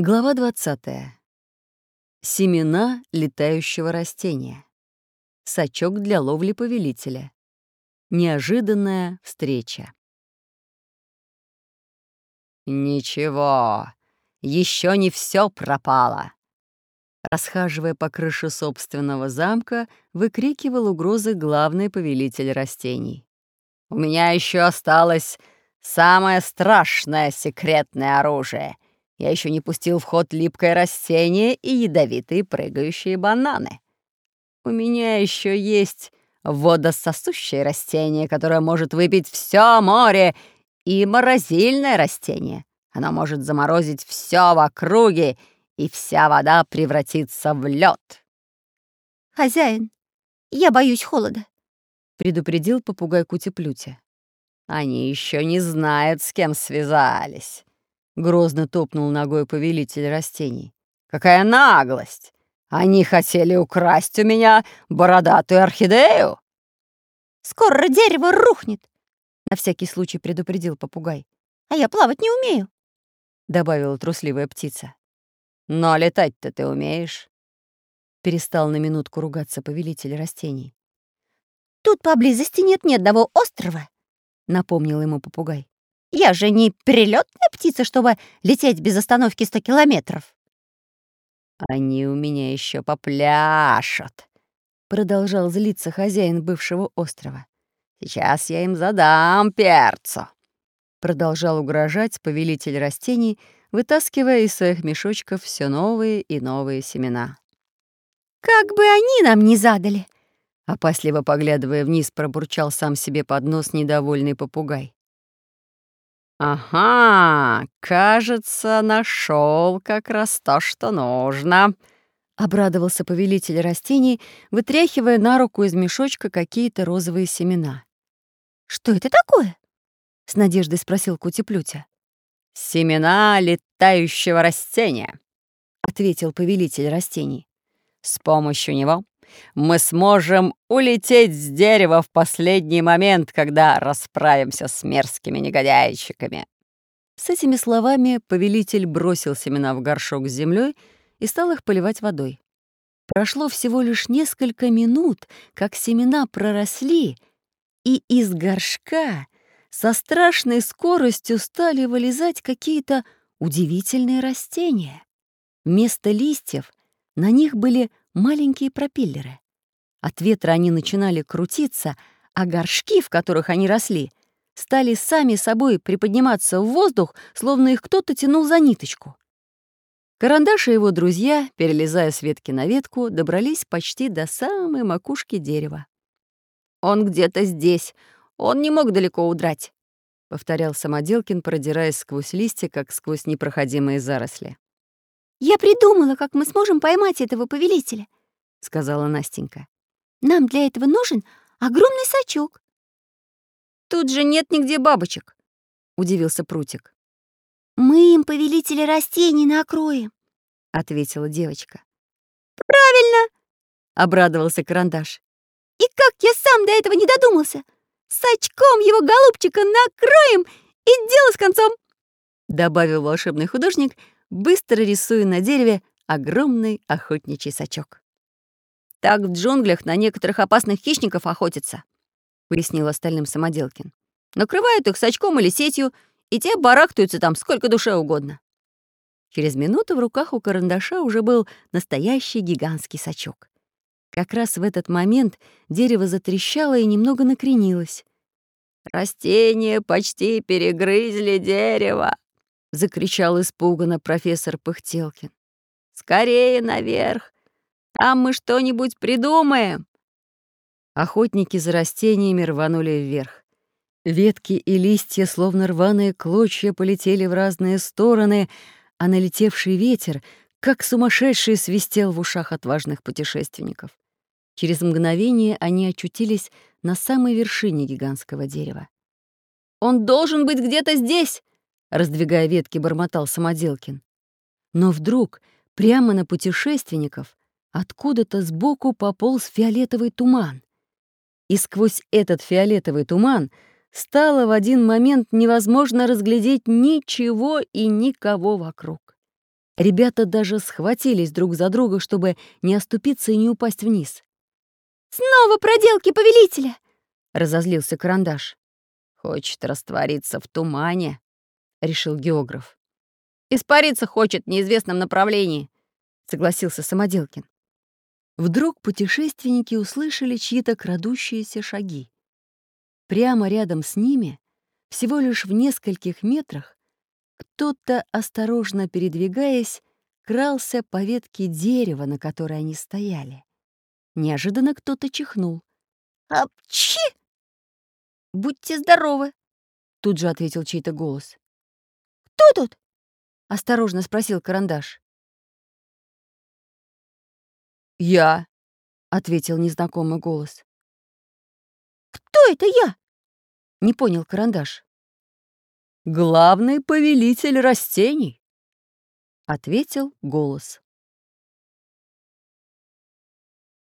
Глава 20. Семена летающего растения. Сачок для ловли повелителя. Неожиданная встреча. «Ничего, еще не все пропало!» Расхаживая по крыше собственного замка, выкрикивал угрозы главный повелитель растений. «У меня еще осталось самое страшное секретное оружие — я еще не пустил в ход липкое растение и ядовитые прыгающие бананы. У меня еще есть водососущее растение, которое может выпить все море, и морозильное растение. Оно может заморозить все в округе, и вся вода превратится в лед. «Хозяин, я боюсь холода», — предупредил попугай Кутеплюте. «Они еще не знают, с кем связались», Грозно топнул ногой повелитель растений. «Какая наглость! Они хотели украсть у меня бородатую орхидею!» «Скоро дерево рухнет!» — на всякий случай предупредил попугай. «А я плавать не умею!» — добавила трусливая птица. «Но летать-то ты умеешь!» Перестал на минутку ругаться повелитель растений. «Тут поблизости нет ни одного острова!» — напомнил ему попугай. Я же не перелетная птица, чтобы лететь без остановки сто километров. Они у меня еще попляшут, продолжал злиться хозяин бывшего острова. Сейчас я им задам перцу. Продолжал угрожать повелитель растений, вытаскивая из своих мешочков все новые и новые семена. «Как бы они нам не задали!» Опасливо поглядывая вниз, пробурчал сам себе под нос недовольный попугай. «Ага, кажется, нашел как раз то, что нужно», — обрадовался повелитель растений, вытряхивая на руку из мешочка какие-то розовые семена. «Что это такое?» — с надеждой спросил Кутеплютя. «Семена летающего растения», — ответил повелитель растений. «С помощью него мы сможем улететь с дерева в последний момент, когда расправимся с мерзкими негодяйчиками». С этими словами повелитель бросил семена в горшок с землей и стал их поливать водой. Прошло всего лишь несколько минут, как семена проросли, и из горшка со страшной скоростью стали вылезать какие-то удивительные растения. Вместо листьев на них были маленькие пропеллеры. От ветра они начинали крутиться, а горшки, в которых они росли, стали сами собой приподниматься в воздух, словно их кто-то тянул за ниточку. Карандаш и его друзья, перелезая с ветки на ветку, добрались почти до самой макушки дерева. «Он где-то здесь. Он не мог далеко удрать», — повторял Самоделкин, продираясь сквозь листья, как сквозь непроходимые заросли. «Я придумала, как мы сможем поймать этого повелителя», — сказала Настенька. «Нам для этого нужен огромный сачок». «Тут же нет нигде бабочек», — удивился Прутик. «Мы им повелителя растений накроем», — ответила девочка. «Правильно!» — обрадовался Карандаш. «И как я сам до этого не додумался! Сачком его голубчика накроем, и дело с концом!» — добавил волшебный художник — быстро рисуя на дереве огромный охотничий сачок. «Так в джунглях на некоторых опасных хищников охотятся», — пояснил остальным Самоделкин. «Накрывают их сачком или сетью, и те барахтаются там сколько душе угодно». Через минуту в руках у карандаша уже был настоящий гигантский сачок. Как раз в этот момент дерево затрещало и немного накренилось. «Растения почти перегрызли дерево», — закричал испуганно профессор Пыхтелкин. «Скорее наверх! Там мы что-нибудь придумаем!» Охотники за растениями рванули вверх. Ветки и листья, словно рваные клочья, полетели в разные стороны, а налетевший ветер, как сумасшедший, свистел в ушах отважных путешественников. Через мгновение они очутились на самой вершине гигантского дерева. «Он должен быть где-то здесь!» Раздвигая ветки, бормотал Самоделкин. Но вдруг, прямо на путешественников, откуда-то сбоку пополз фиолетовый туман. И сквозь этот фиолетовый туман стало в один момент невозможно разглядеть ничего и никого вокруг. Ребята даже схватились друг за друга, чтобы не оступиться и не упасть вниз. «Снова проделки повелителя!» — разозлился карандаш. «Хочет раствориться в тумане», — решил географ. «Испариться хочет в неизвестном направлении», — согласился Самоделкин. Вдруг путешественники услышали чьи-то крадущиеся шаги. Прямо рядом с ними, всего лишь в нескольких метрах, кто-то, осторожно передвигаясь, крался по ветке дерева, на которой они стояли. Неожиданно кто-то чихнул. «Апчи!» «Будьте здоровы!» — тут же ответил чей-то голос. «Кто тут?» — осторожно спросил карандаш. «Я», — ответил незнакомый голос. «Кто это я?» — не понял карандаш. «Главный повелитель растений», — ответил голос.